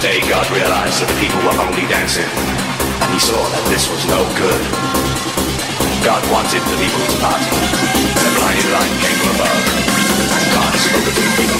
day, God realized that the people were only dancing, and he saw that this was no good. God wanted the people to party, and a blinding light came from above, and God spoke to the people.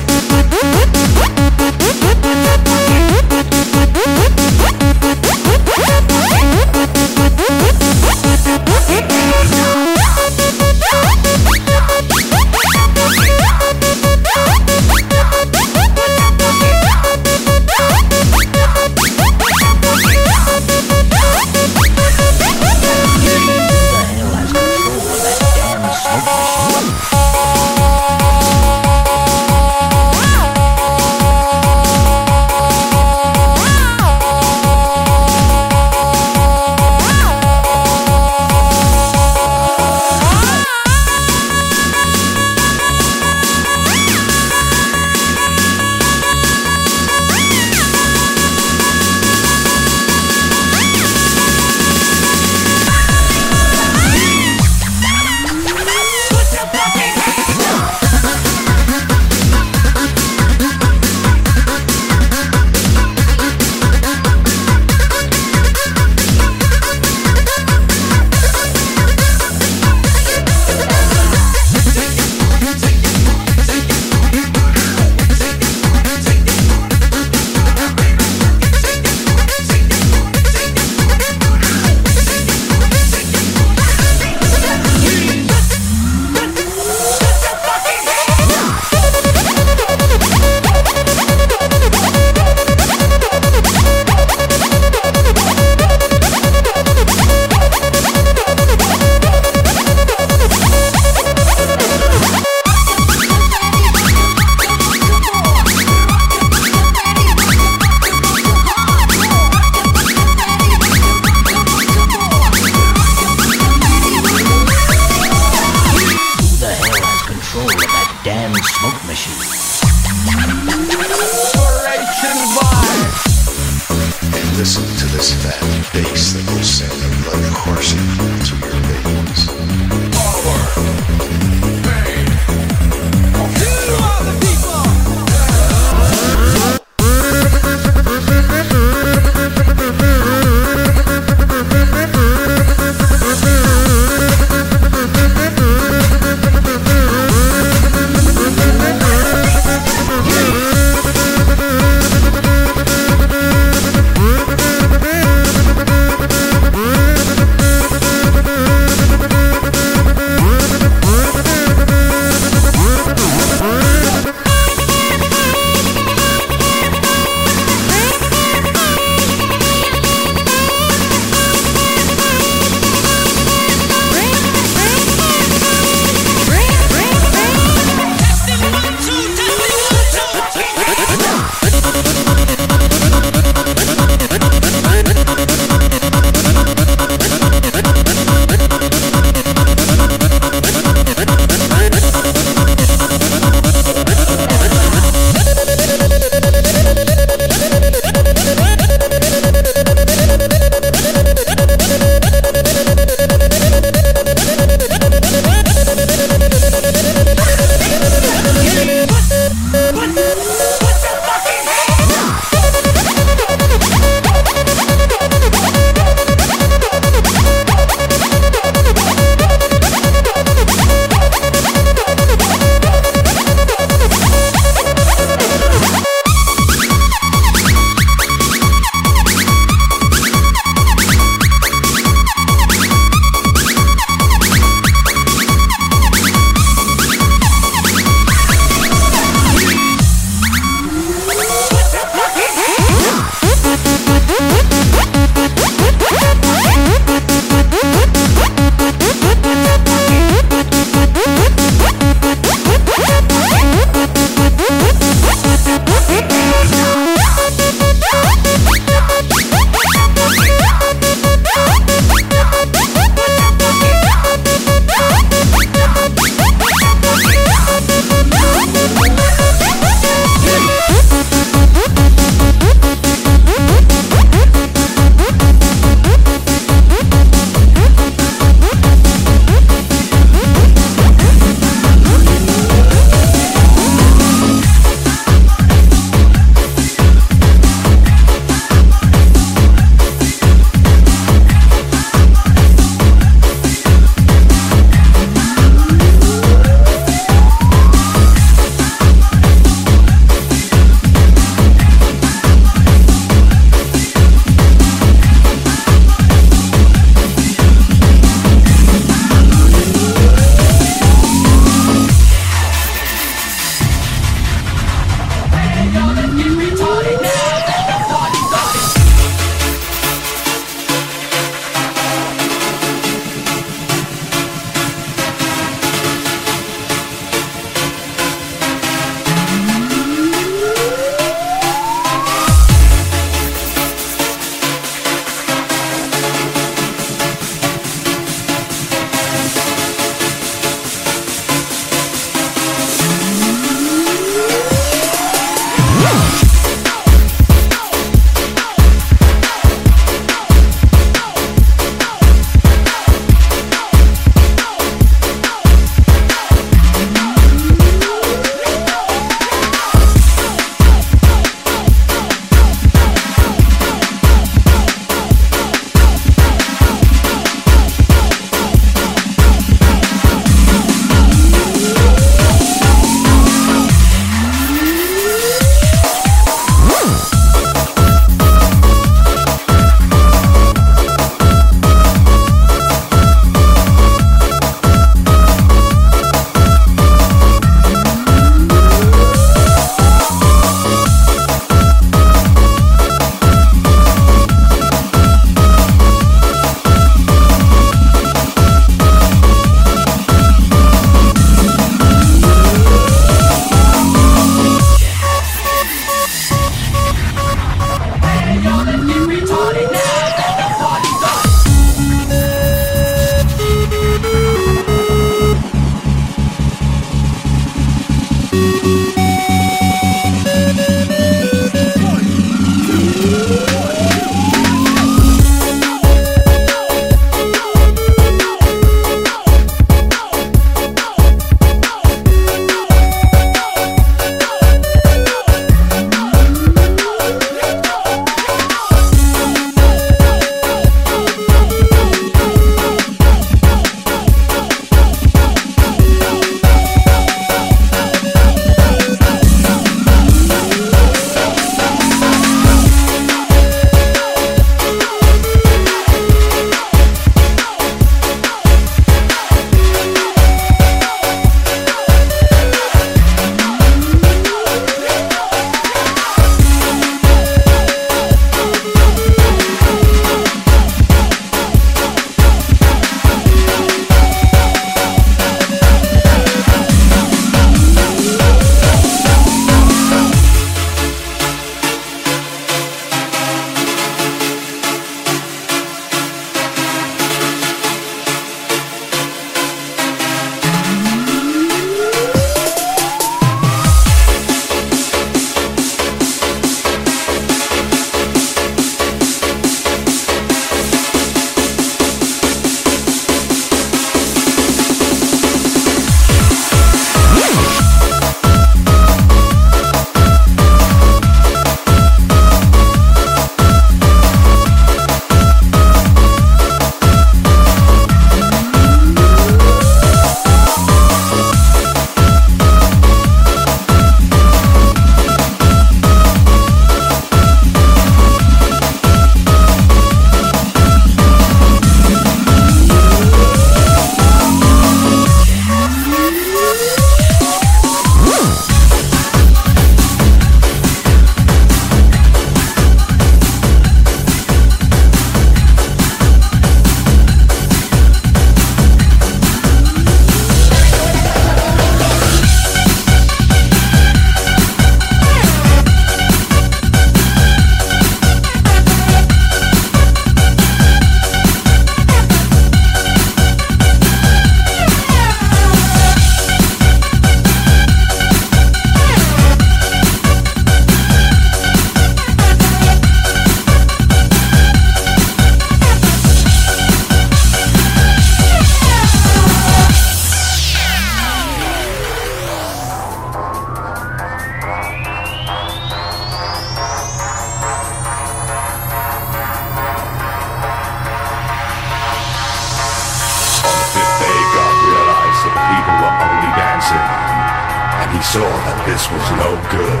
He saw that this was no good.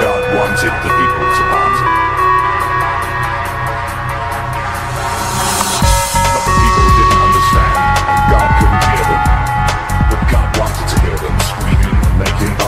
God wanted the people to party. But the people didn't understand, and God couldn't them. But God wanted to them screaming and making